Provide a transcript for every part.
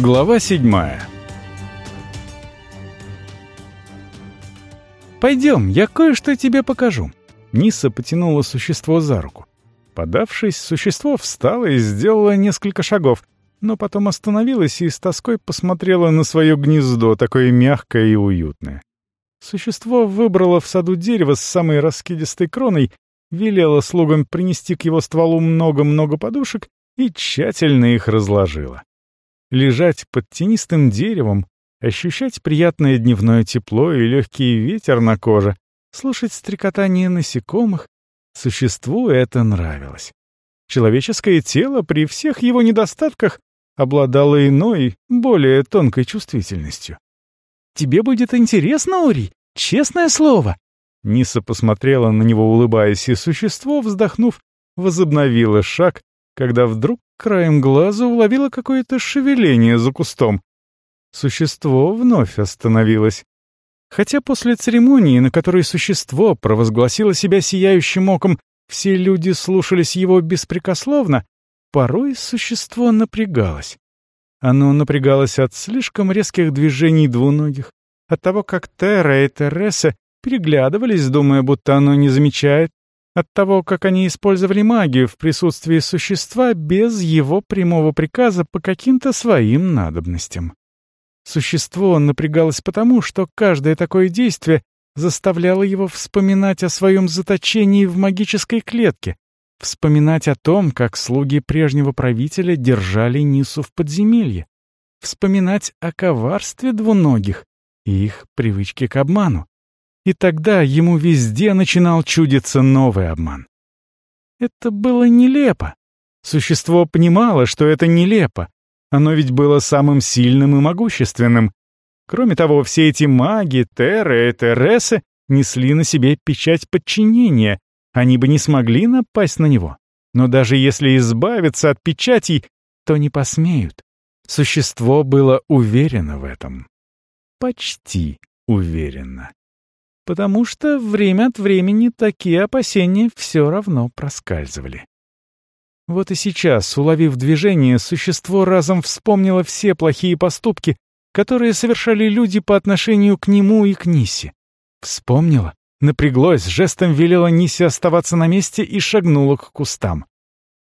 Глава седьмая «Пойдем, я кое-что тебе покажу». Ниса потянула существо за руку. Подавшись, существо встало и сделало несколько шагов, но потом остановилось и с тоской посмотрело на свое гнездо, такое мягкое и уютное. Существо выбрало в саду дерево с самой раскидистой кроной, велело слугам принести к его стволу много-много подушек и тщательно их разложило. Лежать под тенистым деревом, ощущать приятное дневное тепло и легкий ветер на коже, слушать стрекотание насекомых, существу это нравилось. Человеческое тело при всех его недостатках обладало иной, более тонкой чувствительностью. «Тебе будет интересно, Ури, честное слово!» Ниса посмотрела на него, улыбаясь, и существо, вздохнув, возобновило шаг, когда вдруг краем глаза уловила какое-то шевеление за кустом. Существо вновь остановилось. Хотя после церемонии, на которой существо провозгласило себя сияющим оком, все люди слушались его беспрекословно, порой существо напрягалось. Оно напрягалось от слишком резких движений двуногих, от того, как Терра и Тереса переглядывались, думая, будто оно не замечает, от того, как они использовали магию в присутствии существа без его прямого приказа по каким-то своим надобностям. Существо напрягалось потому, что каждое такое действие заставляло его вспоминать о своем заточении в магической клетке, вспоминать о том, как слуги прежнего правителя держали Нису в подземелье, вспоминать о коварстве двуногих и их привычке к обману. И тогда ему везде начинал чудиться новый обман. Это было нелепо. Существо понимало, что это нелепо, оно ведь было самым сильным и могущественным. Кроме того, все эти маги, Терры и Тересы несли на себе печать подчинения. Они бы не смогли напасть на него. Но даже если избавиться от печатей, то не посмеют. Существо было уверено в этом. Почти уверено. Потому что время от времени такие опасения все равно проскальзывали. Вот и сейчас, уловив движение, существо разом вспомнило все плохие поступки, которые совершали люди по отношению к нему и к Нисе. Вспомнила, напряглось, жестом велела Нисе оставаться на месте и шагнула к кустам.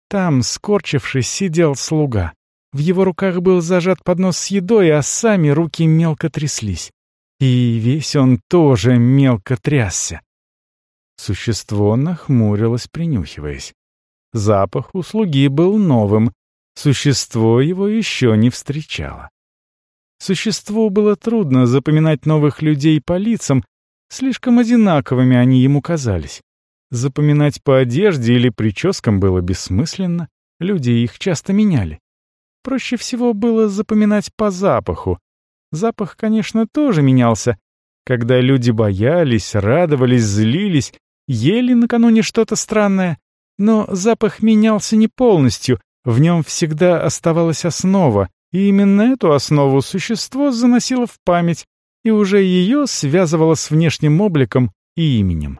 Там, скорчившись, сидел слуга. В его руках был зажат поднос с едой, а сами руки мелко тряслись. И весь он тоже мелко трясся. Существо нахмурилось, принюхиваясь. Запах у слуги был новым, существо его еще не встречало. Существу было трудно запоминать новых людей по лицам, слишком одинаковыми они ему казались. Запоминать по одежде или прическам было бессмысленно, люди их часто меняли. Проще всего было запоминать по запаху. Запах, конечно, тоже менялся. Когда люди боялись, радовались, злились, ели накануне что-то странное, но запах менялся не полностью, в нем всегда оставалась основа, и именно эту основу существо заносило в память и уже ее связывало с внешним обликом и именем.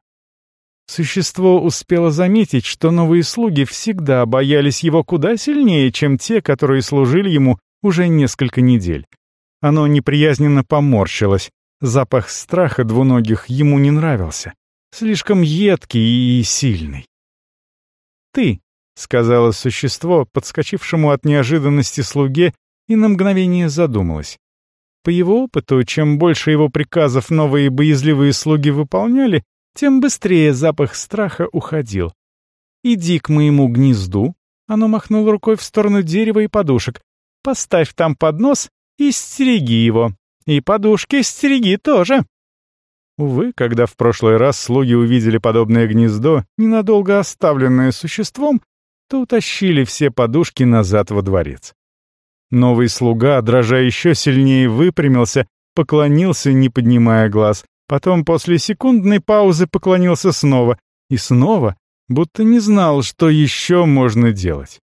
Существо успело заметить, что новые слуги всегда боялись его куда сильнее, чем те, которые служили ему уже несколько недель. Оно неприязненно поморщилось. Запах страха двуногих ему не нравился. Слишком едкий и сильный ты», — сказала существо, подскочившему от неожиданности слуге, и на мгновение задумалась. По его опыту, чем больше его приказов новые боязливые слуги выполняли, тем быстрее запах страха уходил. «Иди к моему гнезду», — оно махнуло рукой в сторону дерева и подушек, «поставь там поднос и стереги его. И подушки стереги тоже». Увы, когда в прошлый раз слуги увидели подобное гнездо, ненадолго оставленное существом, то утащили все подушки назад во дворец. Новый слуга, дрожа еще сильнее, выпрямился, поклонился, не поднимая глаз, потом после секундной паузы поклонился снова и снова, будто не знал, что еще можно делать.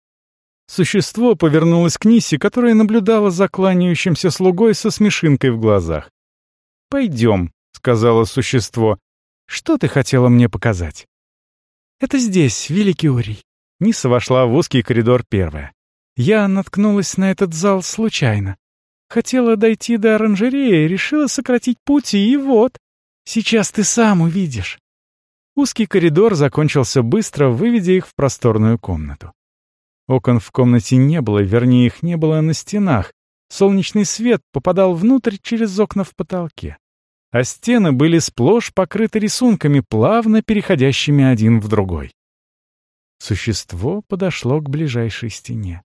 Существо повернулось к Нисе, которая наблюдала за кланяющимся слугой со смешинкой в глазах. «Пойдем», — сказала существо. «Что ты хотела мне показать?» «Это здесь, Великий Урий». Ниса вошла в узкий коридор первая. «Я наткнулась на этот зал случайно. Хотела дойти до оранжереи, решила сократить путь, и вот. Сейчас ты сам увидишь. Узкий коридор закончился быстро, выведя их в просторную комнату. Окон в комнате не было, вернее, их не было на стенах. Солнечный свет попадал внутрь через окна в потолке. А стены были сплошь покрыты рисунками, плавно переходящими один в другой. Существо подошло к ближайшей стене.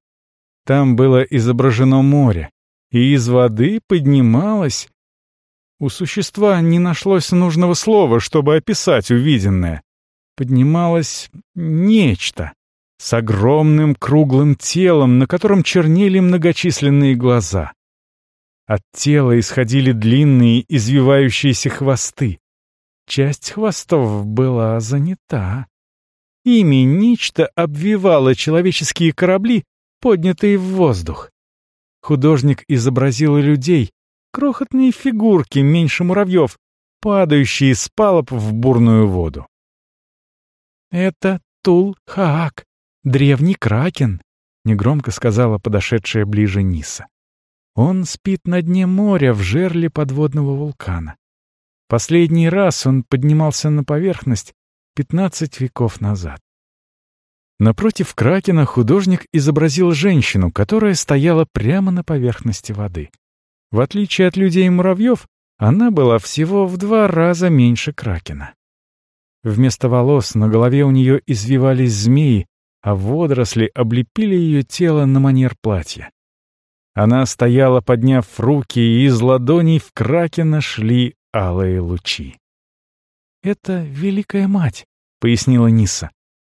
Там было изображено море, и из воды поднималось... У существа не нашлось нужного слова, чтобы описать увиденное. Поднималось нечто с огромным круглым телом, на котором чернели многочисленные глаза. От тела исходили длинные извивающиеся хвосты. Часть хвостов была занята. Ими нечто обвивало человеческие корабли, поднятые в воздух. Художник изобразил людей, крохотные фигурки меньше муравьев, падающие с палуб в бурную воду. «Это Тул-Хаак, древний кракен», — негромко сказала подошедшая ближе Ниса. «Он спит на дне моря в жерле подводного вулкана. Последний раз он поднимался на поверхность пятнадцать веков назад. Напротив Кракена художник изобразил женщину, которая стояла прямо на поверхности воды. В отличие от людей и муравьев, она была всего в два раза меньше Кракена. Вместо волос на голове у нее извивались змеи, а водоросли облепили ее тело на манер платья. Она стояла, подняв руки, и из ладоней в Кракена шли алые лучи. «Это Великая Мать», — пояснила Ниса.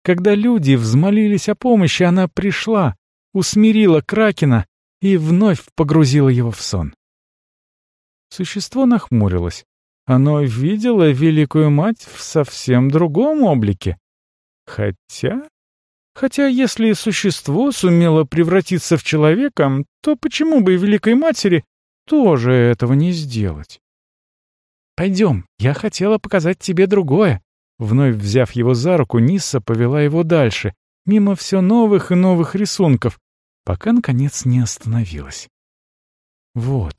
Когда люди взмолились о помощи, она пришла, усмирила Кракена и вновь погрузила его в сон. Существо нахмурилось. Оно видело Великую Мать в совсем другом облике. Хотя... Хотя если существо сумело превратиться в человека, то почему бы и Великой Матери тоже этого не сделать? «Пойдем, я хотела показать тебе другое», Вновь взяв его за руку, Нисса повела его дальше, мимо все новых и новых рисунков, пока, наконец, не остановилась. Вот.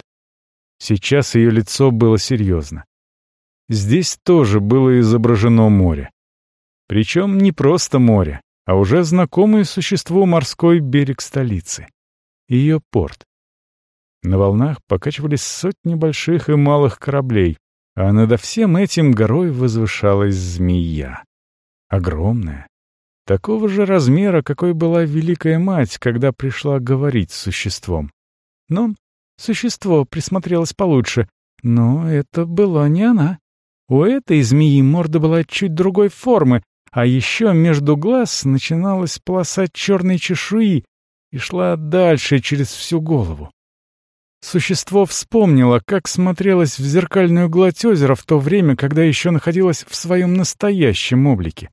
Сейчас ее лицо было серьезно. Здесь тоже было изображено море. Причем не просто море, а уже знакомое существу морской берег столицы. Ее порт. На волнах покачивались сотни больших и малых кораблей, а над всем этим горой возвышалась змея. Огромная. Такого же размера, какой была Великая Мать, когда пришла говорить с существом. Но существо присмотрелось получше, но это была не она. У этой змеи морда была чуть другой формы, а еще между глаз начиналась полоса черной чешуи и шла дальше через всю голову. Существо вспомнило, как смотрелось в зеркальную гладь озера в то время, когда еще находилось в своем настоящем облике.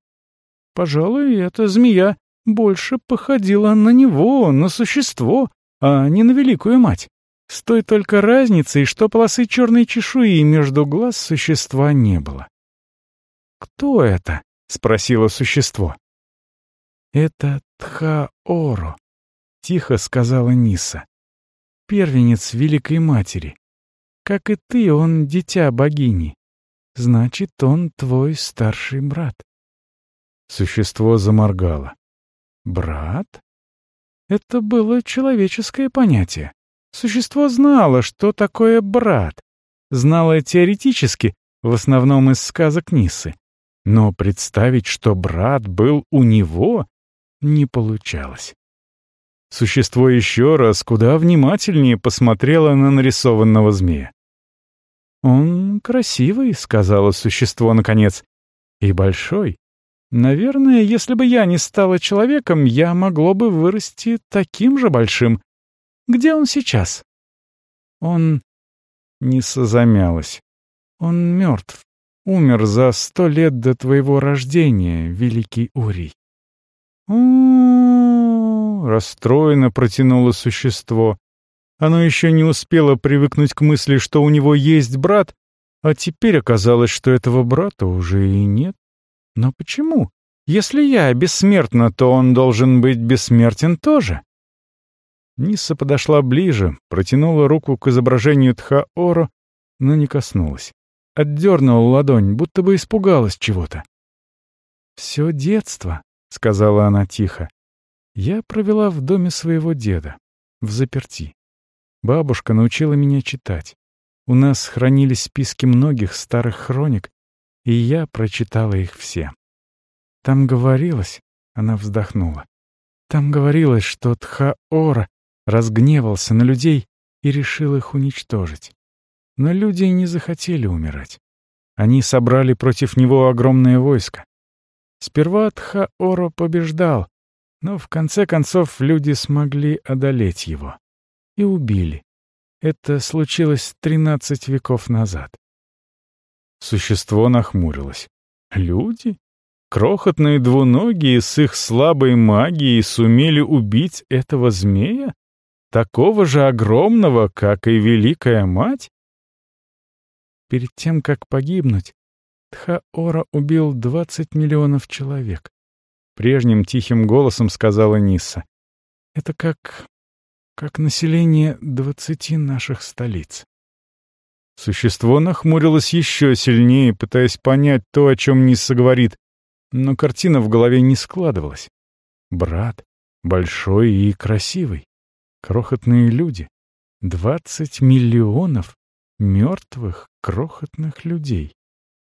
Пожалуй, эта змея больше походила на него, на существо, а не на великую мать. С той только разницей, что полосы черной чешуи между глаз существа не было. «Кто это?» — спросило существо. «Это Тха-Оро», — тихо сказала Ниса первенец Великой Матери. Как и ты, он дитя богини. Значит, он твой старший брат. Существо заморгало. Брат? Это было человеческое понятие. Существо знало, что такое брат. Знало теоретически, в основном из сказок Нисы. Но представить, что брат был у него, не получалось. Существо еще раз куда внимательнее посмотрело на нарисованного змея. «Он красивый», — сказала существо наконец, — «и большой. Наверное, если бы я не стала человеком, я могло бы вырасти таким же большим. Где он сейчас?» «Он...» — Ниса замялась. «Он мертв. Умер за сто лет до твоего рождения, великий Урий». «У-у-у...» расстроенно протянуло существо. Оно еще не успело привыкнуть к мысли, что у него есть брат, а теперь оказалось, что этого брата уже и нет. Но почему? Если я бессмертна, то он должен быть бессмертен тоже. Нисса подошла ближе, протянула руку к изображению Тха-Оро, но не коснулась. Отдернула ладонь, будто бы испугалась чего-то. «Все детство», — сказала она тихо. «Я провела в доме своего деда, в заперти. Бабушка научила меня читать. У нас хранились списки многих старых хроник, и я прочитала их все. Там говорилось, она вздохнула, там говорилось, что Тха-Ора разгневался на людей и решил их уничтожить. Но люди не захотели умирать. Они собрали против него огромное войско. Сперва Тха-Оро побеждал, но в конце концов люди смогли одолеть его. И убили. Это случилось тринадцать веков назад. Существо нахмурилось. Люди? Крохотные двуногие с их слабой магией сумели убить этого змея? Такого же огромного, как и Великая Мать? Перед тем, как погибнуть, Тхаора убил 20 миллионов человек. Прежним тихим голосом сказала Нисса. Это как... как население двадцати наших столиц. Существо нахмурилось еще сильнее, пытаясь понять то, о чем Нисса говорит, но картина в голове не складывалась. Брат, большой и красивый, крохотные люди, двадцать миллионов мертвых крохотных людей.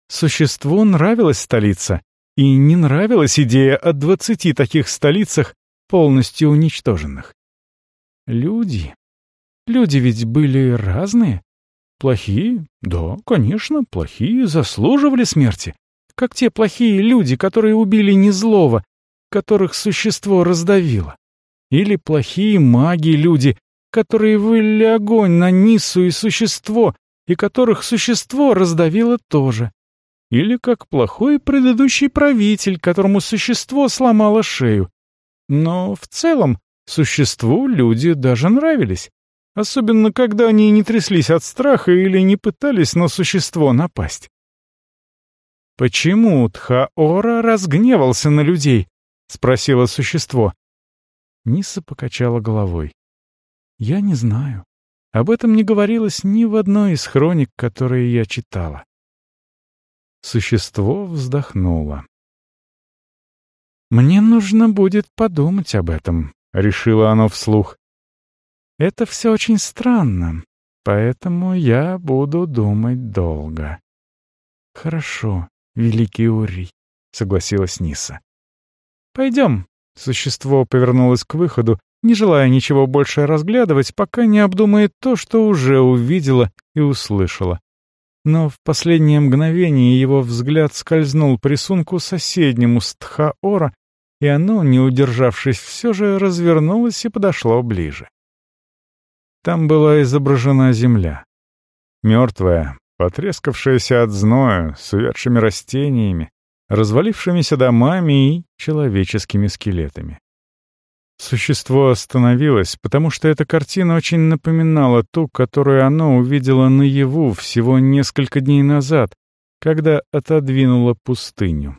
Существу нравилась столица, и не нравилась идея о двадцати таких столицах, полностью уничтоженных. Люди. Люди ведь были разные. Плохие? Да, конечно, плохие заслуживали смерти. Как те плохие люди, которые убили не злого, которых существо раздавило. Или плохие маги-люди, которые вылили огонь на Ниссу и существо, и которых существо раздавило тоже. Или как плохой предыдущий правитель, которому существо сломало шею. Но в целом существу люди даже нравились. Особенно, когда они не тряслись от страха или не пытались на существо напасть. «Почему Тхаора разгневался на людей?» — спросило существо. Ниса покачала головой. «Я не знаю. Об этом не говорилось ни в одной из хроник, которые я читала. Существо вздохнуло. «Мне нужно будет подумать об этом», — решило оно вслух. «Это все очень странно, поэтому я буду думать долго». «Хорошо, великий Урий», — согласилась Ниса. «Пойдем». Существо повернулось к выходу, не желая ничего больше разглядывать, пока не обдумает то, что уже увидела и услышала. Но в последнее мгновение его взгляд скользнул по рисунку соседнему Стхаора, и оно, не удержавшись, все же развернулось и подошло ближе. Там была изображена земля. Мертвая, потрескавшаяся от зноя, с увядшими растениями, развалившимися домами и человеческими скелетами. Существо остановилось, потому что эта картина очень напоминала ту, которую оно увидело наяву всего несколько дней назад, когда отодвинуло пустыню.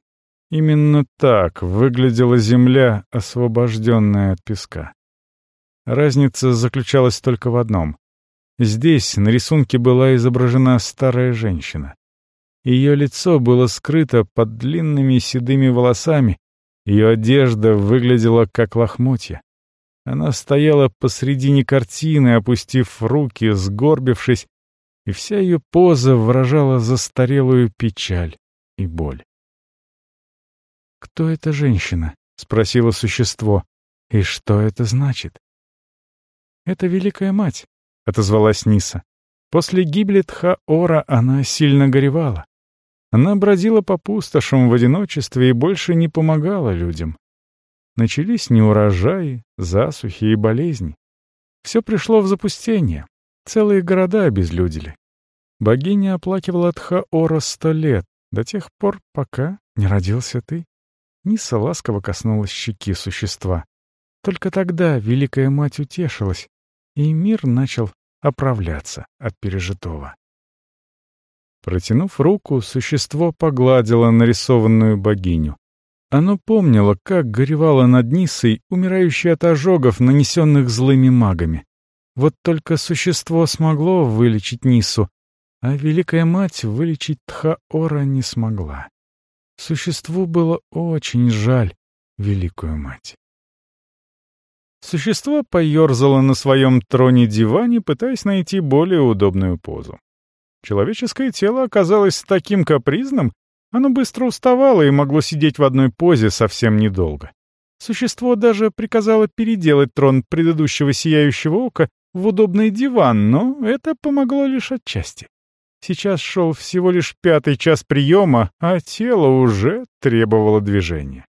Именно так выглядела земля, освобожденная от песка. Разница заключалась только в одном. Здесь на рисунке была изображена старая женщина. Ее лицо было скрыто под длинными седыми волосами, ее одежда выглядела как лохмотья. Она стояла посредине картины, опустив руки, сгорбившись, и вся ее поза выражала застарелую печаль и боль. «Кто эта женщина?» — спросило существо. «И что это значит?» «Это Великая Мать», — отозвалась Ниса. После гибели Тха-Ора она сильно горевала. Она бродила по пустошам в одиночестве и больше не помогала людям. Начались неурожаи, засухи и болезни. Все пришло в запустение. Целые города обезлюдили. Богиня оплакивала Тхаора сто лет, до тех пор, пока не родился ты. Ниса ласково коснулась щеки существа. Только тогда Великая Мать утешилась, и мир начал оправляться от пережитого. Протянув руку, существо погладило нарисованную богиню. Оно помнило, как горевало над Нисой, умирающей от ожогов, нанесенных злыми магами. Вот только существо смогло вылечить Нису, а Великая Мать вылечить Тхаора не смогла. Существу было очень жаль Великую Мать. Существо поерзало на своем троне-диване, пытаясь найти более удобную позу. Человеческое тело оказалось таким капризным, оно быстро уставало и могло сидеть в одной позе совсем недолго. Существо даже приказало переделать трон предыдущего сияющего ока в удобный диван, но это помогло лишь отчасти. Сейчас шел всего лишь пятый час приема, а тело уже требовало движения.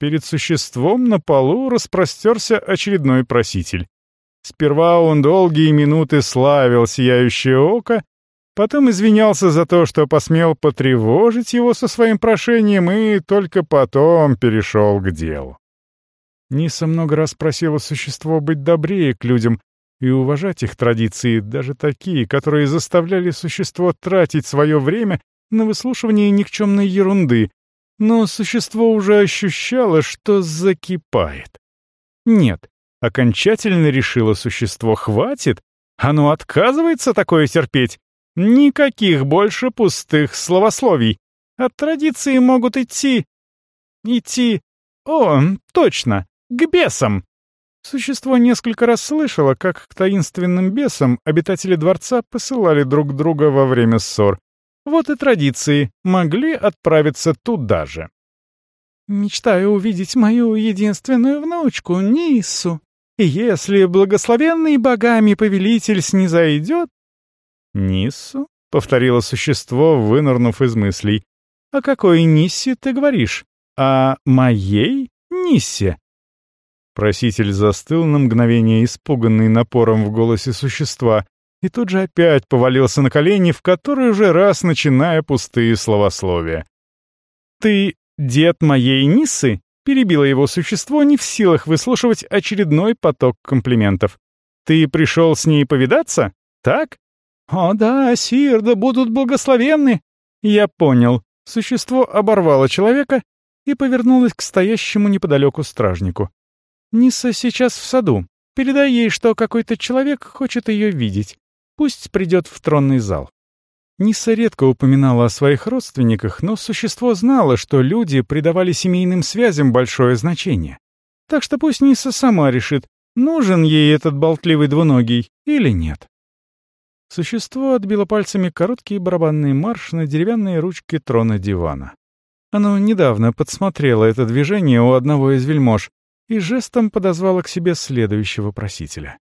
Перед существом на полу распростерся очередной проситель. Сперва он долгие минуты славил сияющее око, Потом извинялся за то, что посмел потревожить его со своим прошением, и только потом перешел к делу. Ниса много раз просила существо быть добрее к людям и уважать их традиции, даже такие, которые заставляли существо тратить свое время на выслушивание никчемной ерунды, но существо уже ощущало, что закипает. Нет, окончательно решило существо, хватит, оно отказывается такое терпеть, Никаких больше пустых словословий. От традиции могут идти... Идти... О, точно, к бесам. Существо несколько раз слышало, как к таинственным бесам обитатели дворца посылали друг друга во время ссор. Вот и традиции могли отправиться туда же. «Мечтаю увидеть мою единственную внучку, Нису. Если благословенный богами повелитель снизойдет, «Ниссу?» — повторило существо, вынырнув из мыслей. «О какой Ниссе ты говоришь? О моей Ниссе?» Проситель застыл на мгновение, испуганный напором в голосе существа, и тут же опять повалился на колени, в который уже раз начиная пустые словословия. «Ты дед моей Ниссы?» — перебило его существо, не в силах выслушивать очередной поток комплиментов. «Ты пришел с ней повидаться? Так? «О да, сир, да будут благословенны!» Я понял. Существо оборвало человека и повернулось к стоящему неподалеку стражнику. «Ниса сейчас в саду. Передай ей, что какой-то человек хочет ее видеть. Пусть придет в тронный зал». Ниса редко упоминала о своих родственниках, но существо знало, что люди придавали семейным связям большое значение. Так что пусть Ниса сама решит, нужен ей этот болтливый двуногий или нет. Существо отбило пальцами короткий барабанный марш на деревянные ручки трона дивана. Оно недавно подсмотрело это движение у одного из вельмож и жестом подозвало к себе следующего просителя.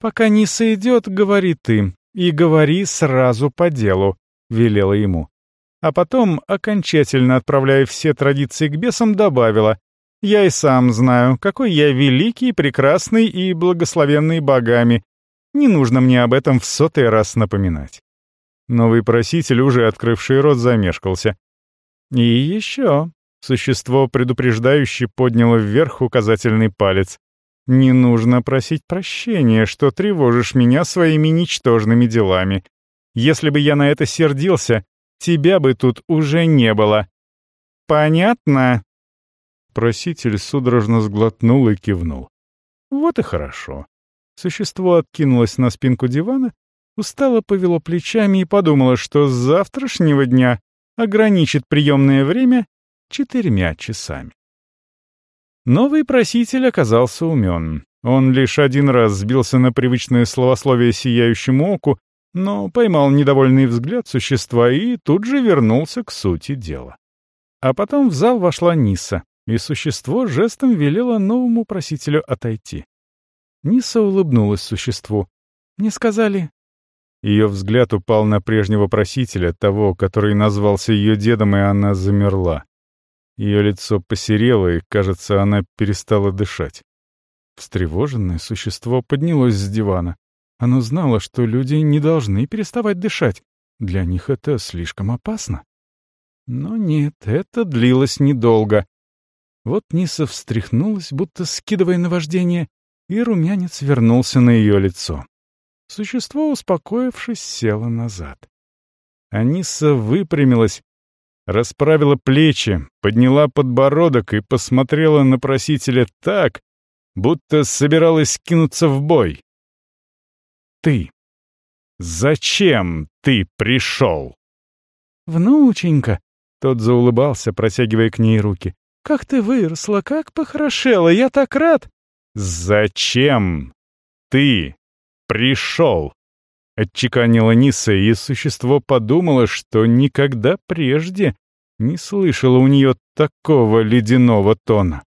«Пока не сойдет, говори ты, и говори сразу по делу», — велела ему. А потом, окончательно отправляя все традиции к бесам, добавила, «Я и сам знаю, какой я великий, прекрасный и благословенный богами, не нужно мне об этом в сотый раз напоминать. Новый проситель, уже открывший рот, замешкался. И еще. Существо, предупреждающе, подняло вверх указательный палец. «Не нужно просить прощения, что тревожишь меня своими ничтожными делами. Если бы я на это сердился, тебя бы тут уже не было. Понятно?» Проситель судорожно сглотнул и кивнул. «Вот и хорошо. Существо откинулось на спинку дивана, устало повело плечами и подумало, что с завтрашнего дня ограничит приемное время четырьмя часами. Новый проситель оказался умен. Он лишь один раз сбился на привычное словословие сияющему оку, но поймал недовольный взгляд существа и тут же вернулся к сути дела. А потом в зал вошла Ниса, и существо жестом велело новому просителю отойти. Ниса улыбнулась существу. «Не сказали?» Ее взгляд упал на прежнего просителя, того, который назвался ее дедом, и она замерла. Ее лицо посерело, и, кажется, она перестала дышать. Встревоженное существо поднялось с дивана. Оно знало, что люди не должны переставать дышать. Для них это слишком опасно. Но нет, это длилось недолго. Вот Ниса встряхнулась, будто скидывая наваждение, и румянец вернулся на ее лицо. Существо, успокоившись, село назад. Аниса выпрямилась, расправила плечи, подняла подбородок и посмотрела на просителя так, будто собиралась кинуться в бой. «Ты! Зачем ты пришел?» «Внученька!» — тот заулыбался, протягивая к ней руки. «Как ты выросла, как похорошела, я так рад!» «Зачем ты пришел?» — отчеканила Ниса, и существо подумало, что никогда прежде не слышала у нее такого ледяного тона.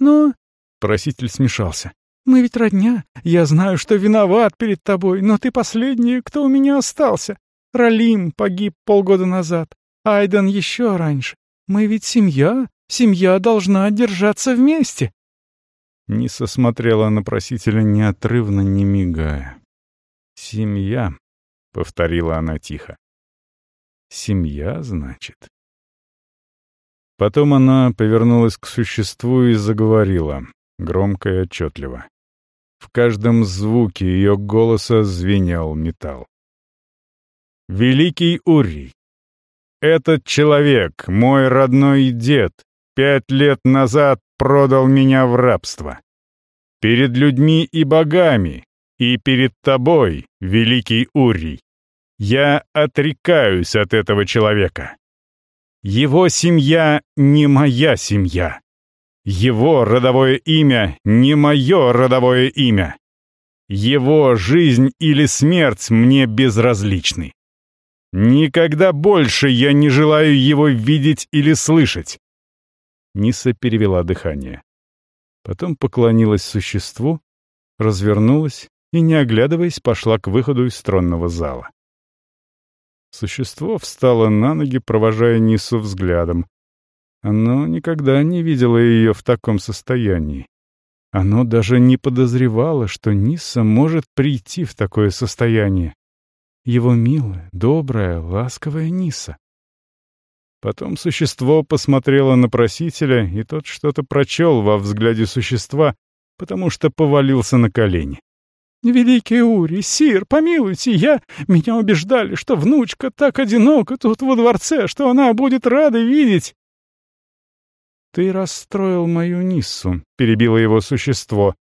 «Но...» — проситель смешался. «Мы ведь родня. Я знаю, что виноват перед тобой, но ты последний, кто у меня остался. Ралим погиб полгода назад, Айден еще раньше. Мы ведь семья, семья должна держаться вместе». Ниса смотрела на просителя неотрывно, не мигая. «Семья», — повторила она тихо. «Семья, значит?» Потом она повернулась к существу и заговорила, громко и отчетливо. В каждом звуке ее голоса звенел металл. «Великий Урий, этот человек, мой родной дед, пять лет назад продал меня в рабство. Перед людьми и богами, и перед тобой, великий Урий, я отрекаюсь от этого человека. Его семья не моя семья. Его родовое имя не мое родовое имя. Его жизнь или смерть мне безразличны. Никогда больше я не желаю его видеть или слышать. Ниса перевела дыхание. Потом поклонилась существу, развернулась и, не оглядываясь, пошла к выходу из тронного зала. Существо встало на ноги, провожая Нису взглядом. Оно никогда не видело ее в таком состоянии. Оно даже не подозревало, что Ниса может прийти в такое состояние. Его милая, добрая, ласковая Ниса. Потом существо посмотрело на просителя, и тот что-то прочел во взгляде существа, потому что повалился на колени. «Великий Ури, сир, помилуйте, я... Меня убеждали, что внучка так одинока тут во дворце, что она будет рада видеть...» «Ты расстроил мою Ниссу», — перебило его существо.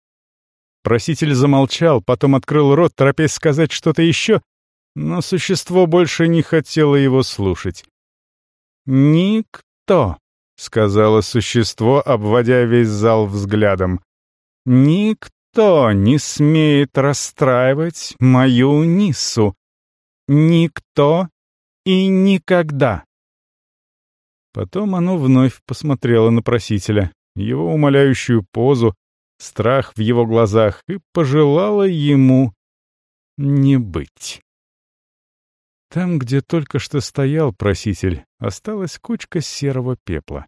Проситель замолчал, потом открыл рот, торопясь сказать что-то еще, но существо больше не хотело его слушать. «Никто», — сказала существо, обводя весь зал взглядом, — «никто Никто не смеет расстраивать мою Ниссу. Никто и никогда. Потом оно вновь посмотрело на просителя, его умоляющую позу, страх в его глазах и пожелало ему не быть. Там, где только что стоял проситель, осталась кучка серого пепла.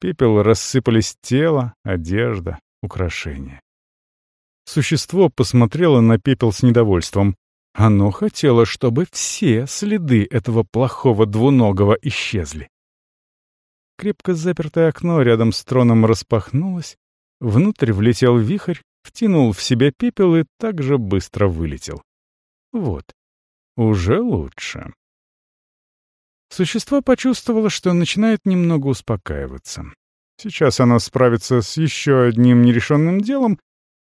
Пепел рассыпались тело, одежда, украшения. Существо посмотрело на пепел с недовольством. Оно хотело, чтобы все следы этого плохого двуногого исчезли. Крепко запертое окно рядом с троном распахнулось, внутрь влетел вихрь, втянул в себя пепел и так же быстро вылетел. Вот, уже лучше. Существо почувствовало, что начинает немного успокаиваться. Сейчас оно справится с еще одним нерешенным делом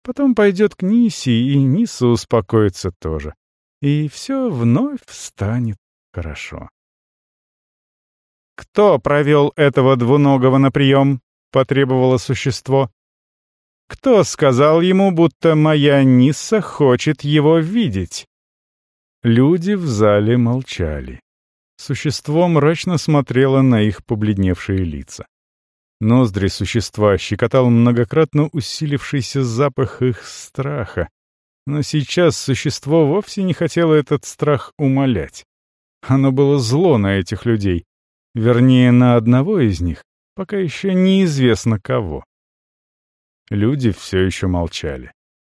Потом пойдет к Нисе, и Ниса успокоится тоже. И все вновь станет хорошо. «Кто провел этого двуногого на прием?» — потребовало существо. «Кто сказал ему, будто моя Ниса хочет его видеть?» Люди в зале молчали. Существо мрачно смотрело на их побледневшие лица. Ноздри существа щекотал многократно усилившийся запах их страха. Но сейчас существо вовсе не хотело этот страх умолять. Оно было зло на этих людей. Вернее, на одного из них, пока еще неизвестно кого. Люди все еще молчали.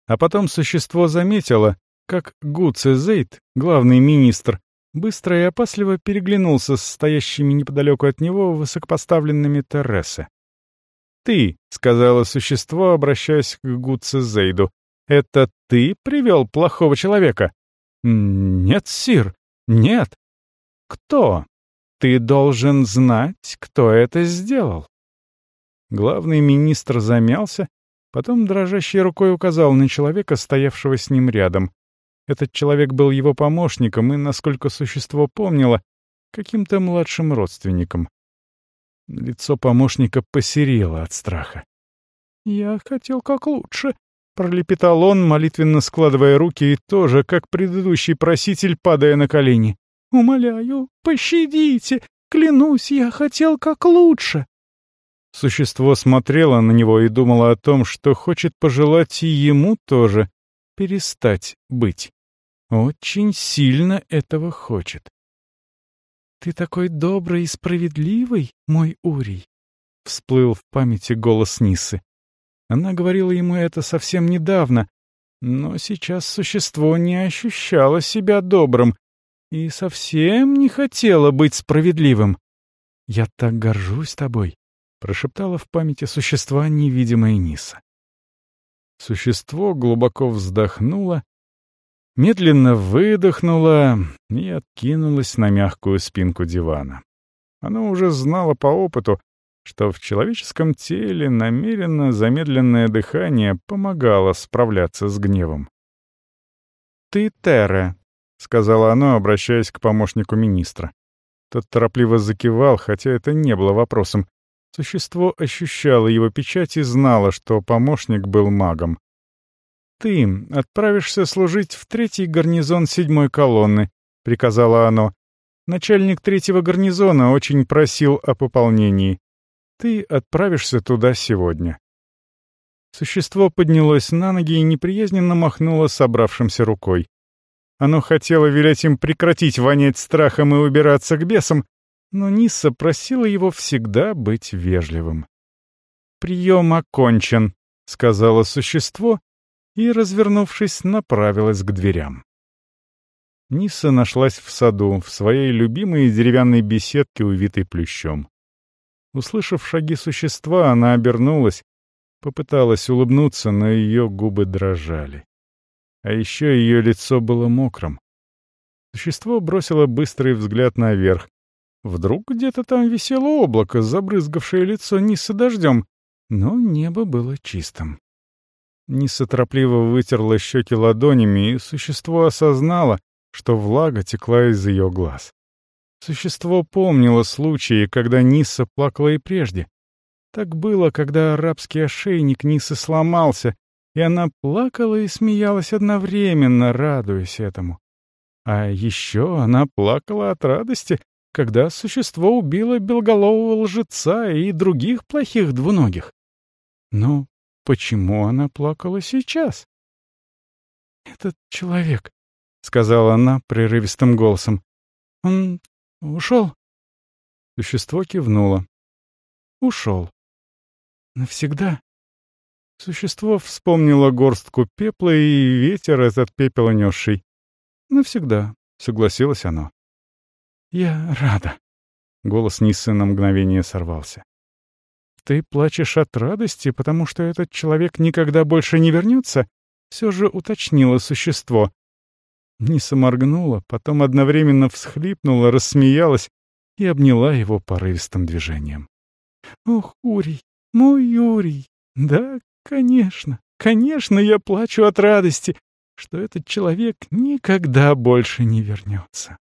А потом существо заметило, как Гуце Зейд, главный министр, быстро и опасливо переглянулся с стоящими неподалеку от него высокопоставленными Тересе. «Ты», — сказала существо, обращаясь к Гудце Зейду, — «это ты привел плохого человека?» «Нет, сир, нет». «Кто?» Ты должен знать, кто это сделал. Главный министр замялся, потом дрожащей рукой указал на человека, стоявшего с ним рядом. Этот человек был его помощником и, насколько существо помнило, каким-то младшим родственником. Лицо помощника посерело от страха. «Я хотел как лучше», — пролепетал он, молитвенно складывая руки и тоже, как предыдущий проситель, падая на колени. «Умоляю, пощадите! Клянусь, я хотел как лучше!» Существо смотрело на него и думало о том, что хочет пожелать и ему тоже перестать быть. Очень сильно этого хочет. «Ты такой добрый и справедливый, мой Урий!» — всплыл в памяти голос Нисы. Она говорила ему это совсем недавно, но сейчас существо не ощущало себя добрым и совсем не хотело быть справедливым. «Я так горжусь тобой», — прошептала в памяти существа невидимая Ниса. Существо глубоко вздохнуло, медленно выдохнуло и откинулось на мягкую спинку дивана. Оно уже знало по опыту, что в человеческом теле намеренно замедленное дыхание помогало справляться с гневом. «Ты Терра», — сказала оно, обращаясь к помощнику министра. Тот торопливо закивал, хотя это не было вопросом. Существо ощущало его печать и знало, что помощник был магом. «Ты отправишься служить в третий гарнизон седьмой колонны», — приказало оно. «Начальник третьего гарнизона очень просил о пополнении. Ты отправишься туда сегодня». Существо поднялось на ноги и неприязненно махнуло собравшимся рукой. Оно хотело велеть им прекратить вонять страхом и убираться к бесам, но Нисса просила его всегда быть вежливым. «Прием окончен», — сказала существо, и, развернувшись, направилась к дверям. Нисса нашлась в саду, в своей любимой деревянной беседке, увитой плющом. Услышав шаги существа, она обернулась, попыталась улыбнуться, но ее губы дрожали. А еще ее лицо было мокрым. Существо бросило быстрый взгляд наверх. Вдруг где-то там висело облако, забрызгавшее лицо Нисса дождем, но небо было чистым. Нисса торопливо вытерла щеки ладонями, и существо осознало, что влага текла из ее глаз. Существо помнило случаи, когда Нисса плакала и прежде. Так было, когда арабский ошейник Нисы сломался, и она плакала и смеялась одновременно, радуясь этому. А еще она плакала от радости, когда существо убило белголового лжеца и других плохих двуногих. Но почему она плакала сейчас? «Этот человек», — сказала она прерывистым голосом, — «он Ушел?» Существо кивнуло. Ушел. Навсегда. Существо вспомнило горстку пепла и ветер этот пепел несший. Навсегда, согласилось оно. Я рада. Голос Ниссы на мгновение сорвался. «Ты плачешь от радости, потому что этот человек никогда больше не вернется?» Все же уточнило существо. Ниса моргнула, потом одновременно всхлипнула, рассмеялась и обняла его порывистым движением. «Ох, Урий, мой Юрий! Да, конечно, конечно, я плачу от радости, что этот человек никогда больше не вернется».